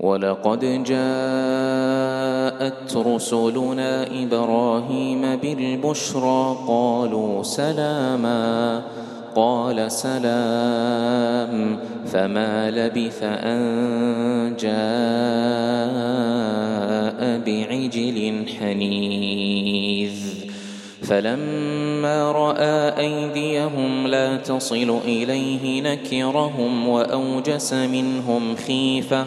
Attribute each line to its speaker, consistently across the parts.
Speaker 1: ولقد جاءت رسلنا إبراهيم بالبشرى قالوا سلاما قال سلام فما لبث أن جاء بعجل حنيذ. فلما رأى أيديهم لا تصل إليه نكرهم وأوجس منهم خيفة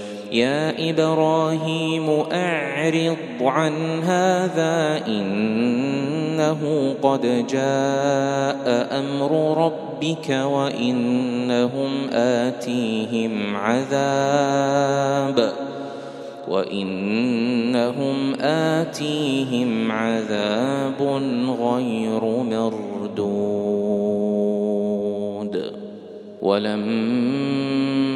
Speaker 1: يا إبراهيم أعرض عن هذا إنه قد جاء أمر ربك وإنهم آتيهم عذاب وإنهم آتيهم عذاب غير مردود ولما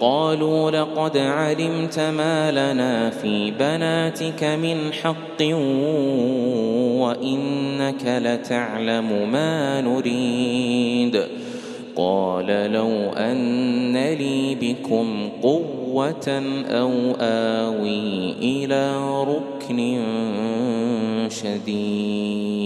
Speaker 1: قالوا لقد علمت ما لنا في بناتك من حق وإنك لتعلم ما نريد. قال لو أن لي بكم قوة أو آوي إلى ركن شديد.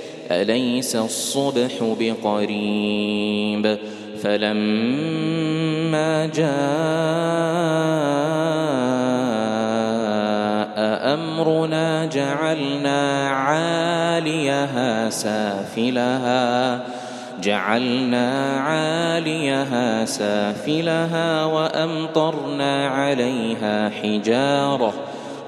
Speaker 1: أليس الصبح بقريب؟ فلما جاء أمرنا جعلنا عاليها سافلها جعلنا عاليها سافلها وأمطرنا عليها حجارة.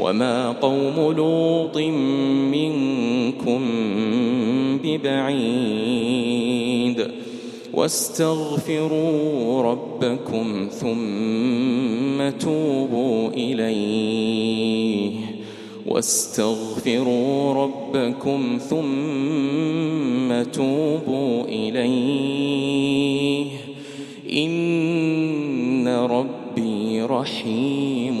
Speaker 1: وما قوم لوط منكم ببعيد واستغفروا ربكم ثم توبوا إليه واستغفروا ربكم ثم توبوا إليه إن ربي رحيم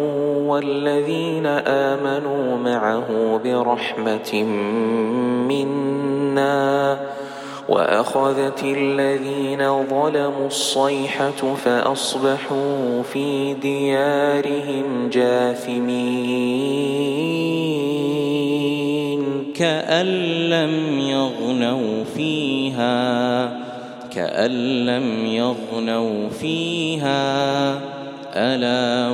Speaker 1: والذين آمنوا معه برحمة منا وأخذت الذين ظلموا الصيحة فأصبحوا في ديارهم جاثمين. كأن لم يغنوا فيها كأن لم يغنوا فيها ألا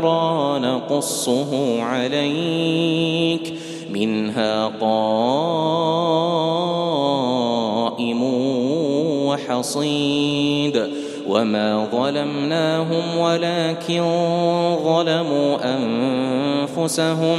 Speaker 1: القرى نقصه عليك منها قائم وحصيد. وما ظلمناهم ولكن ظلموا أنفسهم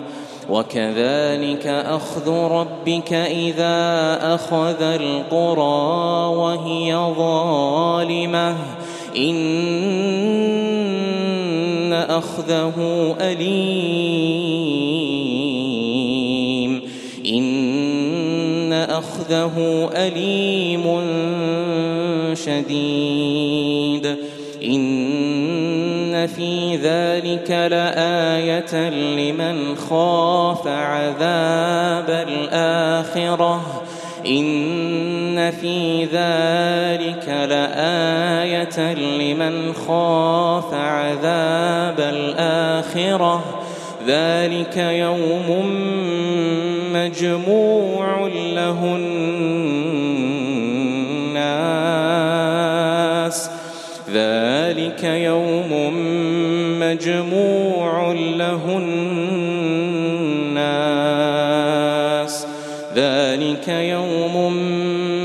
Speaker 1: وكذلك أخذ ربك إذا أخذ القرى وهي ظالمة. إن أخذه أليم. إن أخذه أليم شديد. إن في ذلك لآية لمن خاف عذاب الآخرة. إن في ذلك لآية لمن خاف عذاب الآخرة. ذلك يوم مجموع له الناس ذلك يوم مجموع له الناس. ذلك يوم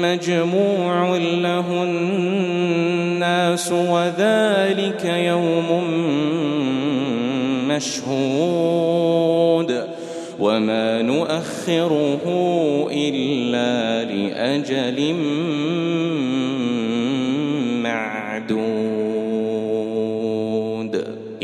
Speaker 1: مجموع له الناس وذلك يوم مشهود. وما نؤخره إلا لأجل معدود.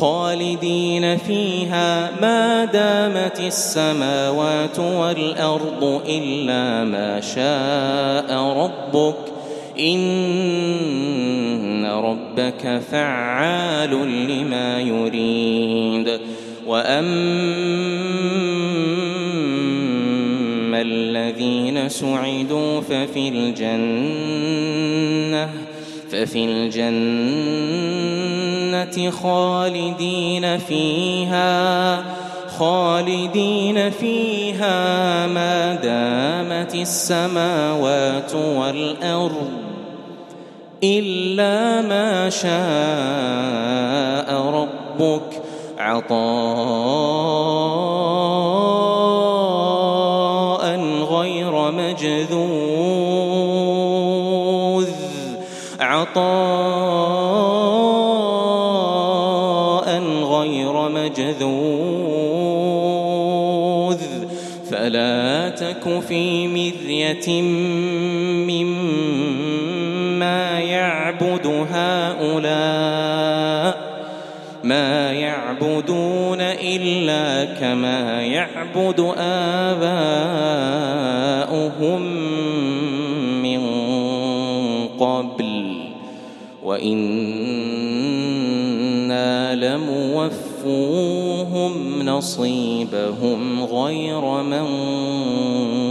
Speaker 1: خالدين فيها ما دامت السماوات والأرض إلا ما شاء ربك إن ربك فعال لما يريد. وأما الذين سعدوا ففي الجنة ففي الجنة خالدين فيها خالدين فيها ما دامت السماوات والأرض إلا ما شاء ربك عطاء غير مجذوذ. عطاء غير مجذوذ فلا تك في مرية مما يعبد هؤلاء ما يعبدون إلا كما يعبد آباؤهم وإنا لموفوهم نصيبهم غير منقوص.